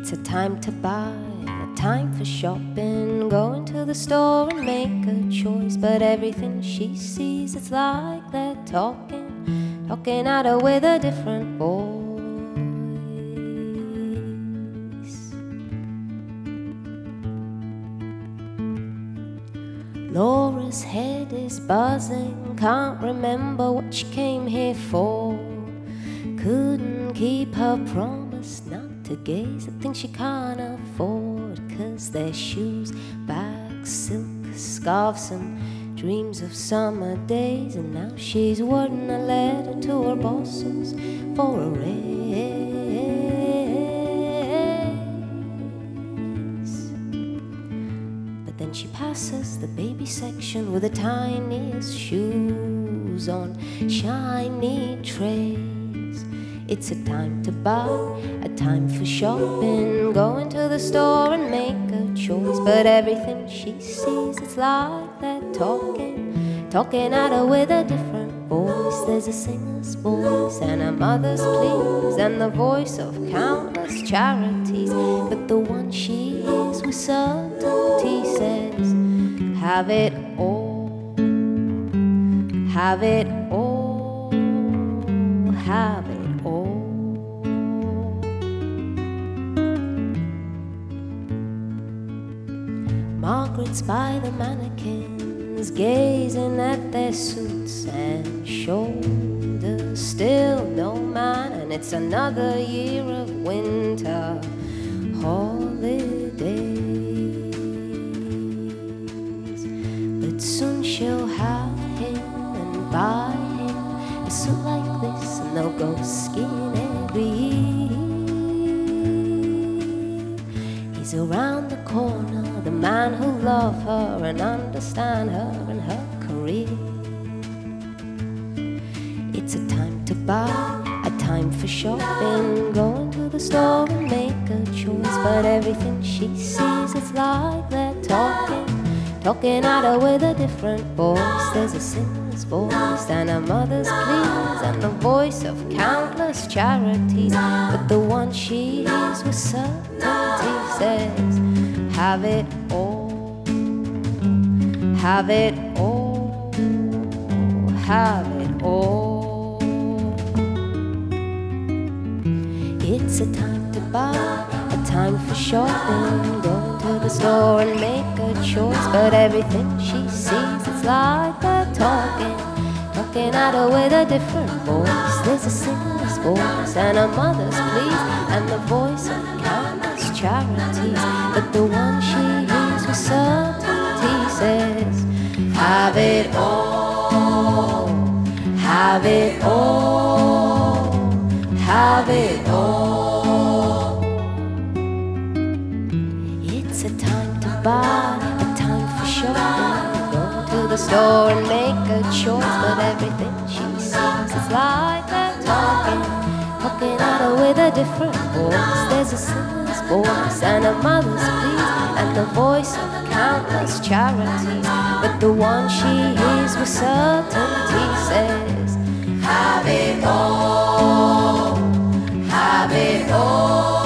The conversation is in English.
It's a time to buy, a time for shopping. Going to the store and make a choice. But everything she sees, it's like they're talking, talking at her with a different voice. Laura's head is buzzing, can't remember what she came here for. Couldn't keep her promise to gaze at things she can't afford. Cause their shoes, bags, silk, scarves, and dreams of summer days. And now she's wording a letter to her bosses for a raise. But then she passes the baby section with the tiniest shoes on shiny trays. It's a time to buy, a time for shopping. Going to the store and make a choice. But everything she sees, it's like they're talking, talking at her with a different voice. There's a singer's voice and a mother's pleas and the voice of countless charities. But the one she hears with certainty says, Have it all, have it all, have it Margaret's by the mannequins, gazing at their suits and shoulders. Still no man, and it's another year of winter holidays. But soon she'll have him and buy him a suit like this, and they'll go skiing every year. He's around the corner, the man who'll love her and understand her and her career. It's a time to buy, a time for shopping, going to the store and make a choice. But everything she sees, it's like they're talking, talking at her with a different voice. There's a singer's voice and a mother's pleas and the voice of countless charities. But the one she hears certainty says, Have it all, have it all, have it all. It's a time to buy, a time for shopping. Go to the store and make a choice. But everything she sees, it's like they're talking, talking at her with a different voice. There's a singer's voice and a mother's pleas, and the voice of countless charities. But the one she hears with certainty says, Have it all, have it all, have it all. It's a time to buy, a time for shopping. Go to the store and make a choice, but everything she sees is like they're talking, talking at her with a different voice. There's a boys and a mother's plea and the voice of countless charities. But the one she hears with certainty says, Have it all, have it all.